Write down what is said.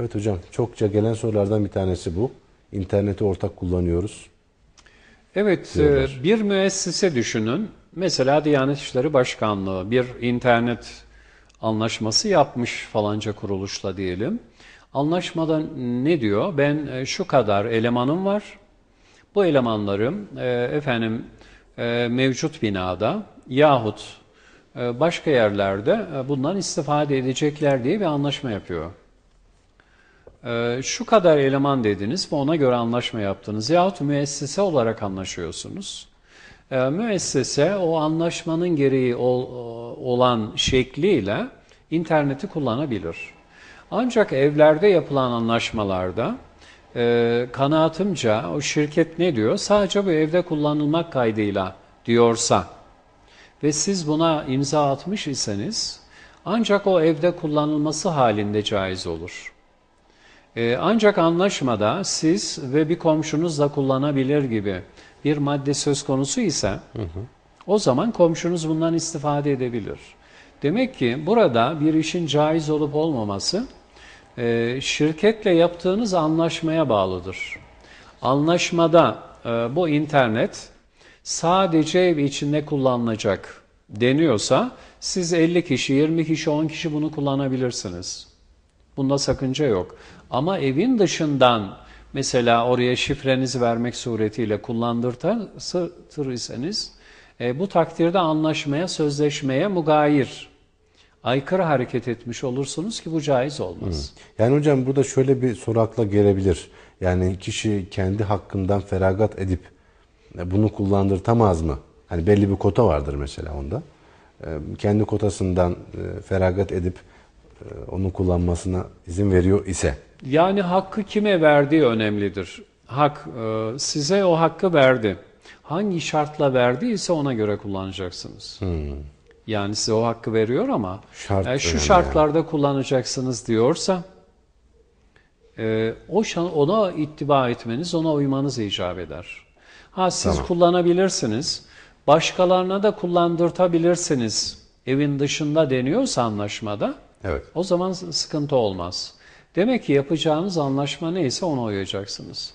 Evet hocam çokça gelen sorulardan bir tanesi bu. İnterneti ortak kullanıyoruz. Evet, Diyorlar. e, bir müessese düşünün. Mesela Diyanet İşleri Başkanlığı bir internet anlaşması yapmış falanca kuruluşla diyelim. Anlaşmada ne diyor? Ben e, şu kadar elemanım var. Bu elemanlarım e, efendim mevcut binada yahut başka yerlerde bundan istifade edecekler diye bir anlaşma yapıyor. Ee, şu kadar eleman dediniz ve ona göre anlaşma yaptınız yahut müessese olarak anlaşıyorsunuz. Ee, müessese o anlaşmanın gereği ol- olan şekliyle interneti kullanabilir. Ancak evlerde yapılan anlaşmalarda e, kanaatimce o şirket ne diyor? Sadece bu evde kullanılmak kaydıyla diyorsa ve siz buna imza atmış iseniz ancak o evde kullanılması halinde caiz olur. Ee, ancak anlaşmada siz ve bir komşunuz da kullanabilir gibi bir madde söz konusu ise o zaman komşunuz bundan istifade edebilir. Demek ki burada bir işin caiz olup olmaması e, şirketle yaptığınız anlaşmaya bağlıdır. Anlaşmada e, bu internet sadece ev içinde kullanılacak deniyorsa siz 50 kişi, 20 kişi, 10 kişi bunu kullanabilirsiniz. Bunda sakınca yok. Ama evin dışından mesela oraya şifrenizi vermek suretiyle kullandırtır iseniz e, bu takdirde anlaşmaya, sözleşmeye mugayir, aykırı hareket etmiş olursunuz ki bu caiz olmaz. Yani hocam burada şöyle bir soru akla gelebilir. Yani kişi kendi hakkından feragat edip e, bunu kullandırtamaz mı? Hani belli bir kota vardır mesela onda. E, Kendi kotasından e, feragat edip onu kullanmasına izin veriyor ise. Yani hakkı kime verdiği önemlidir. Hak e, size o hakkı verdi. Hangi şartla verdiyse ona göre kullanacaksınız. Yani size o hakkı veriyor ama Şart e, şu şartlarda kullanacaksınız diyorsa e, o ona ittiba etmeniz, ona uymanız icap eder. Ha siz Tamam. kullanabilirsiniz, başkalarına da kullandırtabilirsiniz. Evin dışında deniyorsa anlaşmada Evet. o zaman sıkıntı olmaz. Demek ki yapacağınız anlaşma neyse ona uyacaksınız.